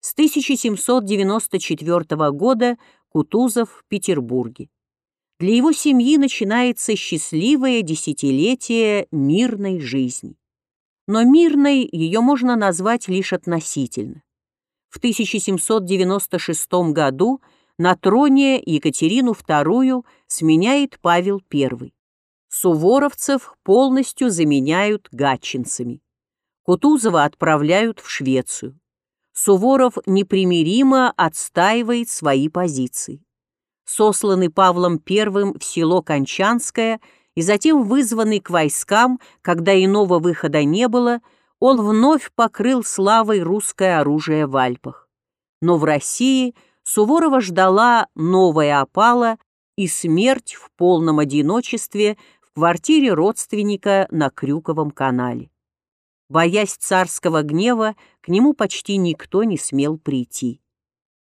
С 1794 года Кутузов в Петербурге. Для его семьи начинается счастливое десятилетие мирной жизни. Но мирной ее можно назвать лишь относительно. В 1796 году на троне Екатерину II сменяет Павел I. Суворовцев полностью заменяют гатчинцами. Кутузова отправляют в Швецию. Суворов непримиримо отстаивает свои позиции. Сосланный Павлом I в село Кончанское и затем вызванный к войскам, когда иного выхода не было, он вновь покрыл славой русское оружие в Альпах. Но в России – Суворова ждала новая опала и смерть в полном одиночестве в квартире родственника на Крюковом канале. Боясь царского гнева, к нему почти никто не смел прийти.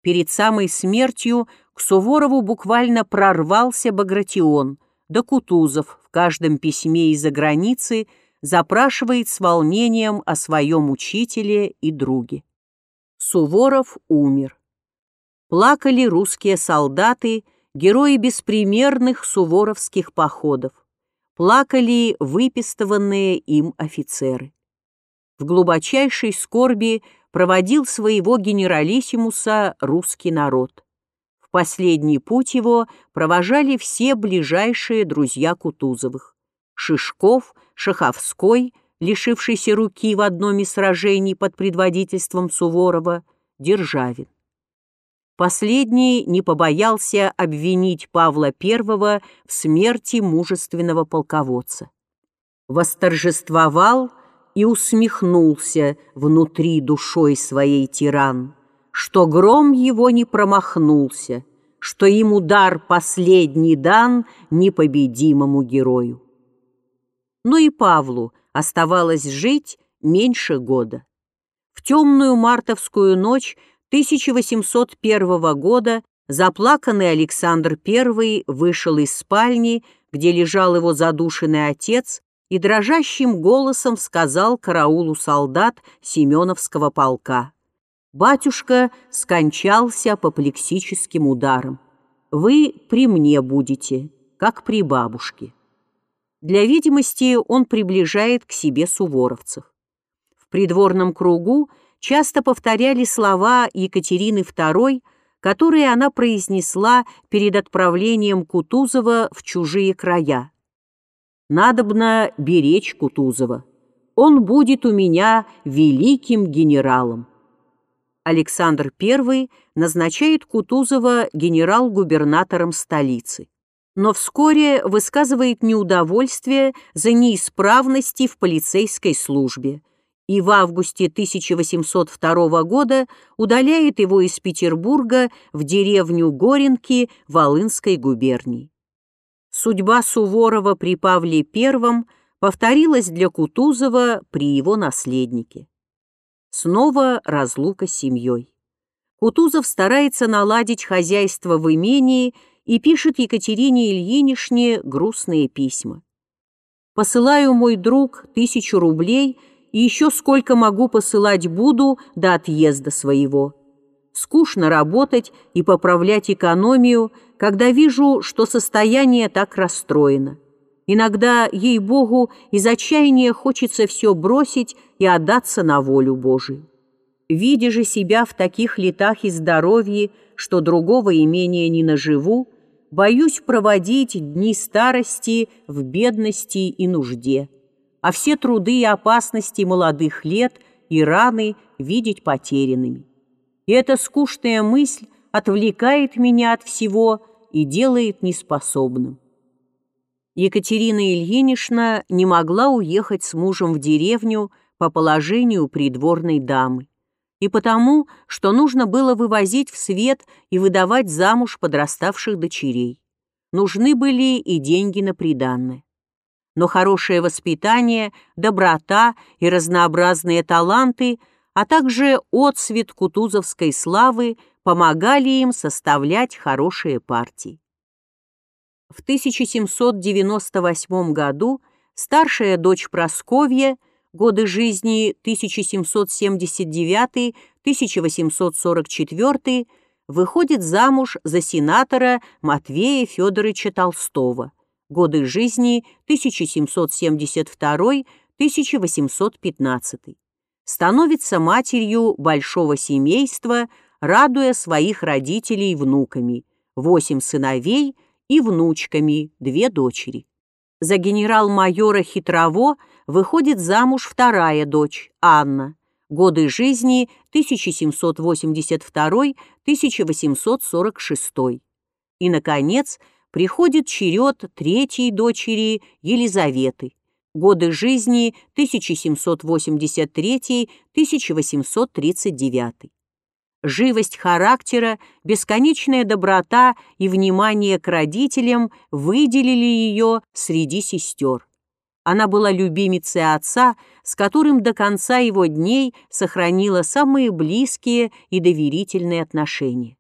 Перед самой смертью к Суворову буквально прорвался Багратион, да Кутузов в каждом письме из-за границы запрашивает с волнением о своем учителе и друге. Суворов умер. Плакали русские солдаты, герои беспримерных суворовских походов. Плакали выпистыванные им офицеры. В глубочайшей скорби проводил своего генералиссимуса русский народ. В последний путь его провожали все ближайшие друзья Кутузовых. Шишков, Шаховской, лишившийся руки в одном из сражений под предводительством Суворова, Державин. Последний не побоялся обвинить Павла I в смерти мужественного полководца. Восторжествовал и усмехнулся внутри душой своей тиран, что гром его не промахнулся, что им удар последний дан непобедимому герою. Но и Павлу оставалось жить меньше года. В темную мартовскую ночь 1801 года заплаканный Александр I вышел из спальни, где лежал его задушенный отец, и дрожащим голосом сказал караулу солдат Семеновского полка. «Батюшка скончался апоплексическим ударом. Вы при мне будете, как при бабушке». Для видимости он приближает к себе суворовцев. В придворном кругу часто повторяли слова Екатерины II, которые она произнесла перед отправлением Кутузова в чужие края. «Надобно беречь Кутузова. Он будет у меня великим генералом». Александр I назначает Кутузова генерал-губернатором столицы, но вскоре высказывает неудовольствие за неисправности в полицейской службе – и в августе 1802 года удаляет его из Петербурга в деревню Горенки Волынской губернии. Судьба Суворова при Павле I повторилась для Кутузова при его наследнике. Снова разлука с семьей. Кутузов старается наладить хозяйство в имении и пишет Екатерине Ильинишне грустные письма. «Посылаю, мой друг, тысячу рублей – и еще сколько могу посылать буду до отъезда своего. Скучно работать и поправлять экономию, когда вижу, что состояние так расстроено. Иногда, ей-богу, из отчаяния хочется все бросить и отдаться на волю Божию. Видя же себя в таких летах и здоровье, что другого имения не наживу, боюсь проводить дни старости в бедности и нужде а все труды и опасности молодых лет и раны видеть потерянными. И эта скучная мысль отвлекает меня от всего и делает неспособным. Екатерина Ильинична не могла уехать с мужем в деревню по положению придворной дамы, и потому, что нужно было вывозить в свет и выдавать замуж подраставших дочерей. Нужны были и деньги на приданное но хорошее воспитание, доброта и разнообразные таланты, а также отсвет кутузовской славы помогали им составлять хорошие партии. В 1798 году старшая дочь Просковья, годы жизни 1844 выходит замуж за сенатора Матвея Федоровича Толстого. Годы жизни 1772-1815. Становится матерью большого семейства, радуя своих родителей внуками, восемь сыновей и внучками, две дочери. За генерал-майора Хитрово выходит замуж вторая дочь, Анна, годы жизни 1782-1846. И, наконец, приходит черед третьей дочери Елизаветы, годы жизни 1783-1839. Живость характера, бесконечная доброта и внимание к родителям выделили ее среди сестер. Она была любимицей отца, с которым до конца его дней сохранила самые близкие и доверительные отношения.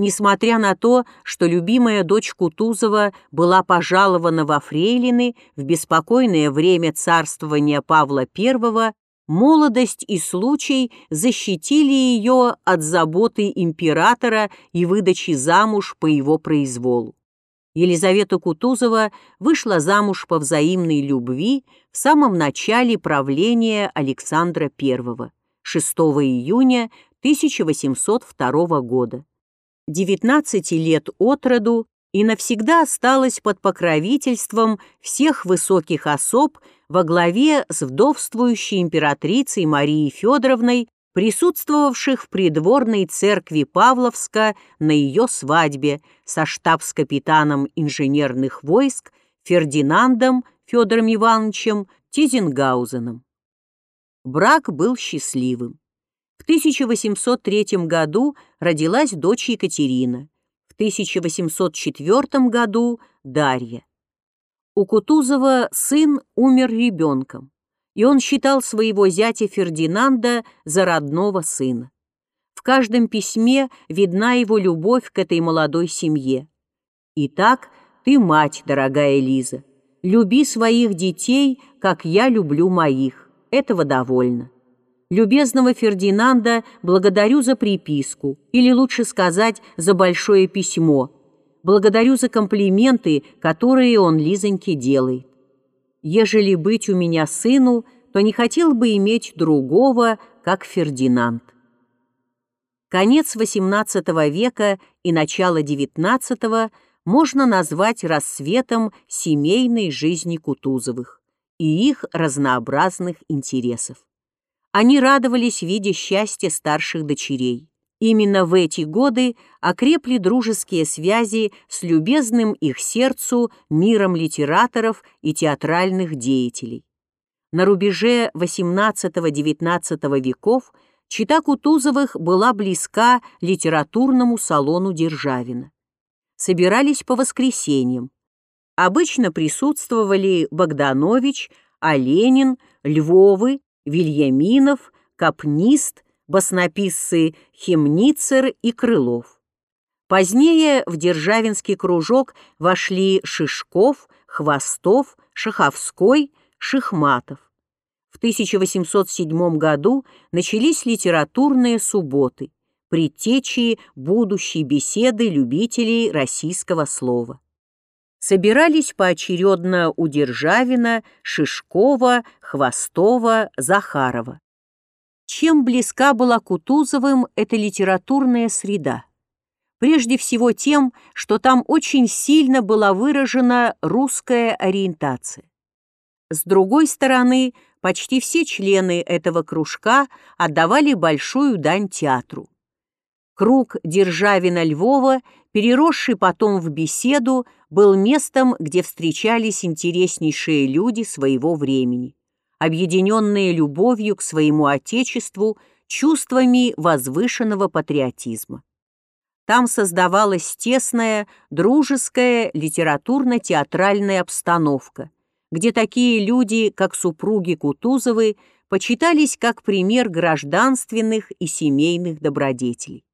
Несмотря на то, что любимая дочь Кутузова была пожалована во фрейлины в беспокойное время царствования Павла I, молодость и случай защитили ее от заботы императора и выдачи замуж по его произволу. Елизавета Кутузова вышла замуж по взаимной любви в самом начале правления Александра I, 6 июня 1802 года. 19 лет от роду и навсегда осталась под покровительством всех высоких особ во главе с вдовствующей императрицей Марией Федоровной присутствовавших в придворной церкви Павловска на ее свадьбе со штабс-капитаном инженерных войск Фердинандом Федором Ивановичем Тизенгаузеном. Брак был счастливым. В 1803 году родилась дочь Екатерина, в 1804 году Дарья. У Кутузова сын умер ребенком и он считал своего зятя Фердинанда за родного сына. В каждом письме видна его любовь к этой молодой семье. «Итак, ты мать, дорогая Лиза, люби своих детей, как я люблю моих, этого довольно». Любезного Фердинанда благодарю за приписку, или лучше сказать, за большое письмо. Благодарю за комплименты, которые он Лизоньке делает. Ежели быть у меня сыну, то не хотел бы иметь другого, как Фердинанд. Конец XVIII века и начало XIX можно назвать рассветом семейной жизни Кутузовых и их разнообразных интересов. Они радовались виде счастья старших дочерей. Именно в эти годы окрепли дружеские связи с любезным их сердцу миром литераторов и театральных деятелей. На рубеже XVIII-XIX веков чита Кутузовых была близка литературному салону Державина. Собирались по воскресеньям. Обычно присутствовали Богданович, Оленин, Львовы, Вильяминов, Капнист, баснописцы Химницер и Крылов. Позднее в Державинский кружок вошли Шишков, Хвостов, Шаховской, Шихматов. В 1807 году начались литературные субботы, предтечи будущей беседы любителей российского слова. Собирались поочередно у Державина, Шишкова, Хвостова, Захарова. Чем близка была Кутузовым эта литературная среда? Прежде всего тем, что там очень сильно была выражена русская ориентация. С другой стороны, почти все члены этого кружка отдавали большую дань театру. Круг Державина-Львова, переросший потом в беседу, был местом, где встречались интереснейшие люди своего времени объединенные любовью к своему Отечеству, чувствами возвышенного патриотизма. Там создавалась тесная, дружеская, литературно-театральная обстановка, где такие люди, как супруги Кутузовы, почитались как пример гражданственных и семейных добродетелей.